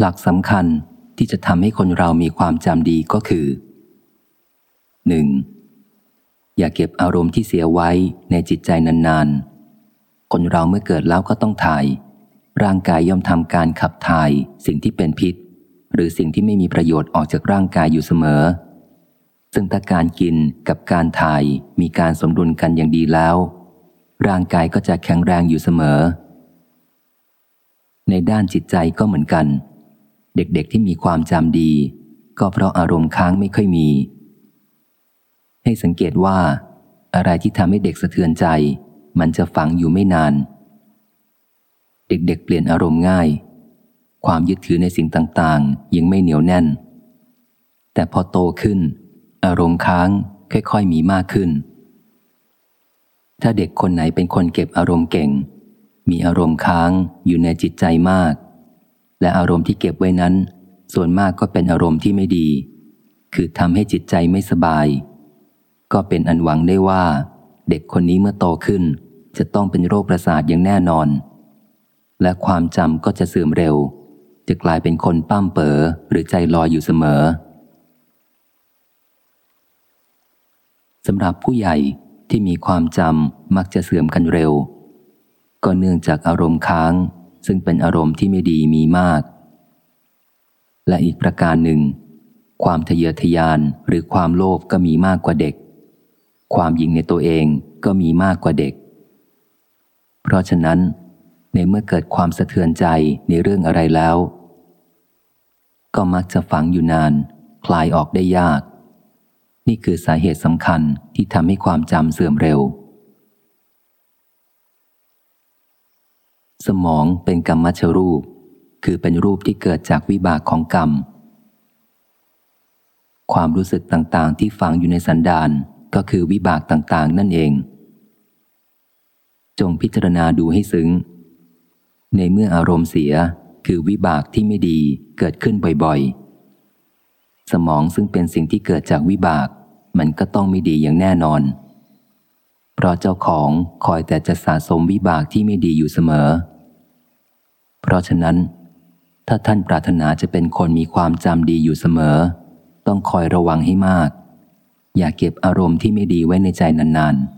หลักสำคัญที่จะทำให้คนเรามีความจำดีก็คือ 1. อย่าเก็บอารมณ์ที่เสียไว้ในจิตใจนานๆ คนเราเมื่อเกิดแล้วก็ต้องถ่าย ร่างกายย่อมทำการขับถ่ายสิ่งที่เป็นพิษ หรือสิ่งที่ไม่มีประโยชน์ออกจากร่างกายอยู่เสมอ ซึ่งถ้าการกินกับการถ่ายมีการสมดุลกันอย่างดีแล้ว ร่างกายก็จะแข็งแรงอยู่เสมอ ในด้านจิตใจก็เหมือนกัน เด็กๆที่มีความจำดี ก็เพราะอารมณ์ค้างไม่ค่อยมี ให้สังเกตว่า อะไรที่ทำให้เด็กสะเทือนใจ มันจะฝังอยู่ไม่นาน เด็กๆ เปลี่ยนอารมณ์ง่าย ความยึดถือในสิ่งต่างๆ ยังไม่เหนียวแน่น แต่พอโตขึ้น อารมณ์ค้างค่อยๆมีมากขึ้น ถ้าเด็กคนไหนเป็นคนเก็บอารมณ์เก่ง มีอารมณ์ค้างอยู่ในจิตใจมาก และอารมณ์ที่เก็บไว้นั้น ส่วนมากก็เป็นอารมณ์ที่ไม่ดี คือทำให้จิตใจไม่สบาย ก็เป็นอันหวังได้ว่า เด็กคนนี้เมื่อโตขึ้น จะต้องเป็นโรคประสาทอย่างแน่นอน และความจำก็จะเสื่อมเร็ว จะกลายเป็นคนปั้มเป๋อหรือใจลอยอยู่เสมอสำหรับผู้ใหญ่ที่มีความจำมักจะเสื่อมกันเร็ว ก็เนื่องจากอารมณ์ค้าง ซึ่งเป็นอารมณ์ที่ไม่ดีมีมาก และอีกประการหนึ่ง ความทะเยอทะยานหรือความโลภก็มีมากกว่าเด็ก ความยิงในตัวเองก็มีมากกว่าเด็ก เพราะฉะนั้น ในเมื่อเกิดความสะเทือนใจในเรื่องอะไรแล้ว ก็มักจะฝังอยู่นาน คลายออกได้ยาก นี่คือสาเหตุสำคัญที่ทำให้ความจำเสื่อมเร็ว สมองเป็นกรรมชรูป คือเป็นรูปที่เกิดจากวิบากของกรรม ความรู้สึกต่างๆ ที่ฝังอยู่ในสันดานก็คือวิบากต่างๆ นั่นเอง จงพิจารณาดูให้ซึ้ง ในเมื่ออารมณ์เสียคือวิบากที่ไม่ดีเกิดขึ้นบ่อยๆ สมองซึ่งเป็นสิ่งที่เกิดจากวิบาก มันก็ต้องไม่ดีอย่างแน่นอน เพราะเจ้าของคอยแต่จะสะสมวิบากที่ไม่ดีอยู่เสมอ เพราะฉะนั้น ถ้าท่านปรารถนาจะเป็นคนมีความจำดีอยู่เสมอ ต้องคอยระวังให้มาก อย่าเก็บอารมณ์ที่ไม่ดีไว้ในใจนานๆ